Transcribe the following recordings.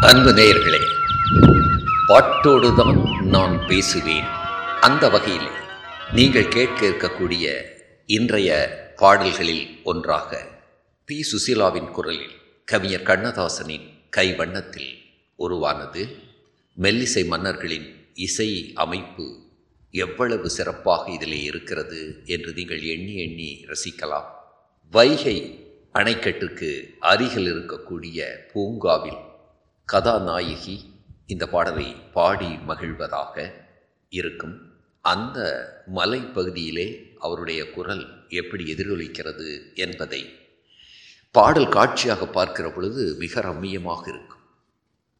அன்பு நேயர்களே பாட்டோடுதான் நான் பேசுவேன். அந்த வகையில் நீங்கள் கேட்க இருக்கக்கூடிய இன்றைய பாடல்களில் ஒன்றாக பி. சுசீலாவின் குரலில் கவிஞர் கண்ணதாசனின் கைவண்ணத்தில் உருவானது மெல்லிசை மன்னர்களின் இசை அமைப்பு எவ்வளவு சிறப்பாக இதிலே இருக்கிறது என்று நீங்கள் எண்ணி எண்ணி ரசிக்கலாம். வைகை அணைக்கட்டுக்கு அருகில் இருக்கக்கூடிய பூங்காவில் கதாநாயகி இந்த பாடலை பாடி மகிழ்வதாக இருக்கும். அந்த மலைப்பகுதியிலே அவருடைய குரல் எப்படி எதிரொலிக்கிறது என்பதை பாடல் காட்சியாக பார்க்கிற பொழுது மிக ரம்மியமாக இருக்கும்.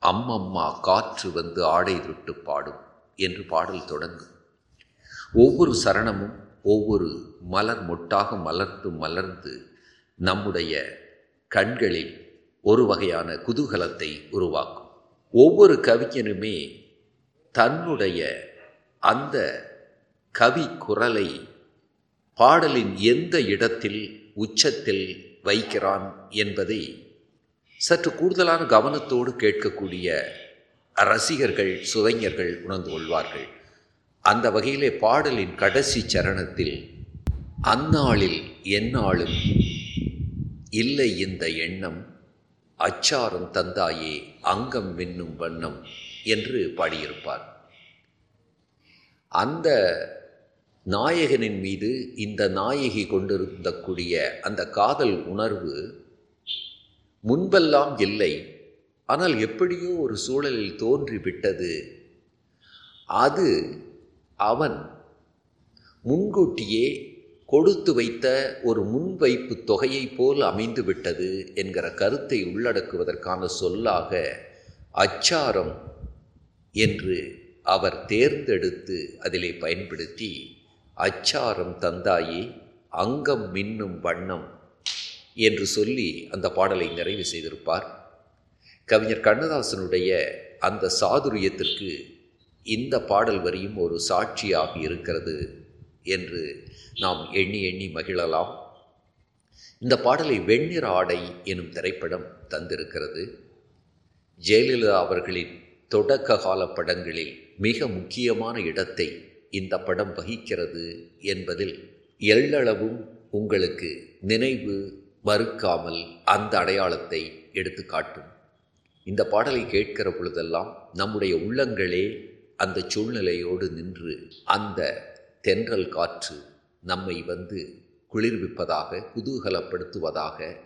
அம்மம்மா காற்று வந்து ஆடை விட்டு பாடும் என்று பாடல் தொடங்கும். ஒவ்வொரு சரணமும் ஒவ்வொரு மலர் மொட்டாக மலர்ந்து மலர்ந்து நம்முடைய கண்களில் ஒரு வகையான குதூகலத்தை உருவாக்கும். ஒவ்வொரு கவிஞனுமே தன்னுடைய அந்த கவி குரலை பாடலின் எந்த இடத்தில் உச்சத்தில் வைக்கிறான் என்பதை சற்று கூடுதலான கவனத்தோடு கேட்கக்கூடிய ரசிகர்கள் சுவைஞர்கள் உணர்ந்து கொள்வார்கள். அந்த வகையிலே பாடலின் கடைசி சரணத்தில் அந்நாளில் எந்நாளும் இல்லை இந்த எண்ணம் அச்சாரம் தந்தாயே அங்கம் வென்னும் வண்ணம் என்று பாடியிருப்பார். அந்த நாயகனின் மீது இந்த நாயகி கொண்டிருந்தக்கூடிய அந்த காதல் உணர்வு முன்பெல்லாம் இல்லை. ஆனால் எப்படியோ ஒரு சூழலில் தோன்றிவிட்டது. அது அவன் முன்கூட்டியே கொடுத்து வைத்த ஒரு முன்வைப்பு தொகையைப் போல் அமைந்து விட்டது என்கிற கருத்தை உள்ளடக்குவதற்கான சொல்லாக அச்சாரம் என்று அவர் தேர்ந்தெடுத்து அதிலே பயன்படுத்தி அச்சாரம் தந்தாயே அங்கம் மின்னும் வண்ணம் என்று சொல்லி அந்த பாடலை நிறைவு செய்திருப்பார். கவிஞர் கண்ணதாசனுடைய அந்த சாதுரியத்திற்கு இந்த பாடல் வரியும் ஒரு சாட்சியாக இருக்கிறது. என்று நாம் எண்ணி எண்ணி மகிழலாம். இந்த பாடலை வெண்ணிற ஆடை எனும் திரைப்படம் தந்திருக்கிறது. ஜெயலலிதா அவர்களின் தொடக்க கால படங்களில் மிக முக்கியமான இடத்தை இந்த படம் வகிக்கிறது என்பதில் எள்ளளவும் உங்களுக்கு நினைவு மறுக்காமல் அந்த அடையாளத்தை எடுத்து காட்டும். இந்த பாடலை கேட்கிற பொழுதெல்லாம் நம்முடைய உள்ளங்களே அந்த சூழ்நிலையோடு நின்று அந்த தென்றல் காற்று நம்மை வந்து குளிர்விப்பதாக குதூகலப்படுத்துவதாக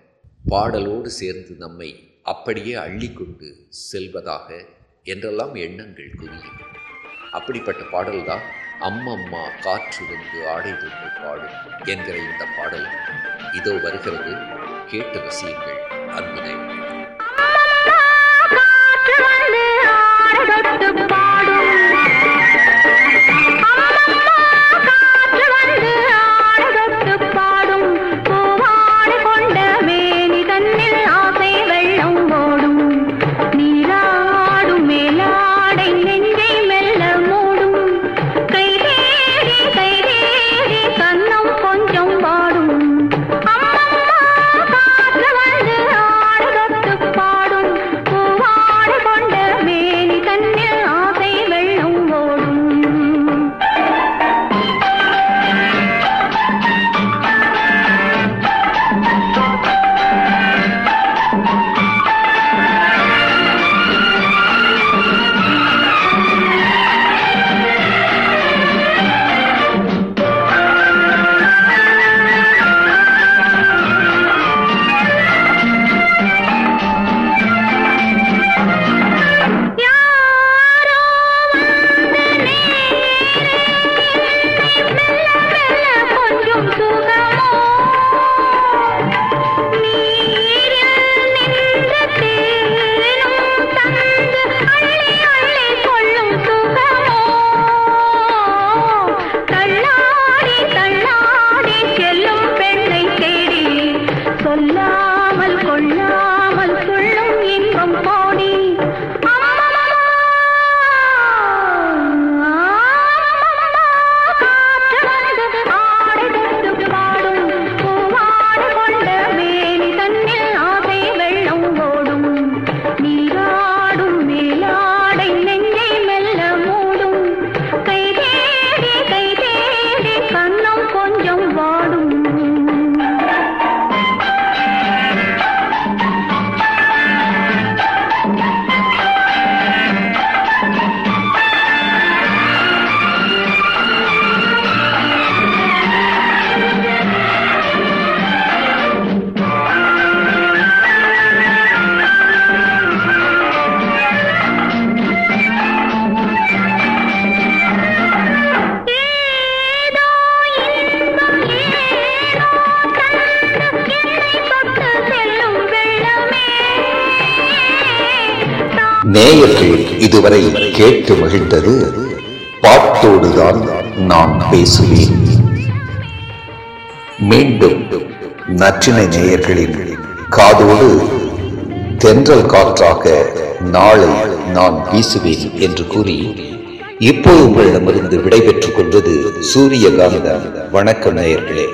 பாடலோடு சேர்ந்து நம்மை அப்படியே அள்ளிக்கொண்டு செல்வதாக என்றெல்லாம் எண்ணங்கள் குவியும். அப்படிப்பட்ட பாடல்தான் அம்மம்மா காற்று வந்து ஆடை தொன்று பாடும் என்கிற இந்த பாடல். இதோ வருகிறது கேட்டு ரசியுங்கள் அன்பு நேயர்கள் இதுவரை கேட்டு மகிழ்ந்தது பாட்டோடுதான் நான் பேசுவேன். மீண்டும் நற்றினை நேயர்களின் காதோடு தென்றல் காற்றாக நாளை நான் வீசுவேன் என்று கூறி இப்போது உங்களிடமிருந்து விடைபெற்றுக் கொள்வது சூரியகாந்தன் வணக்க நேயர்களே.